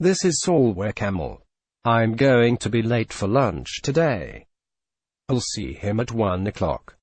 This is Solware Camel. I'm going to be late for lunch today. I'll see him at one o'clock.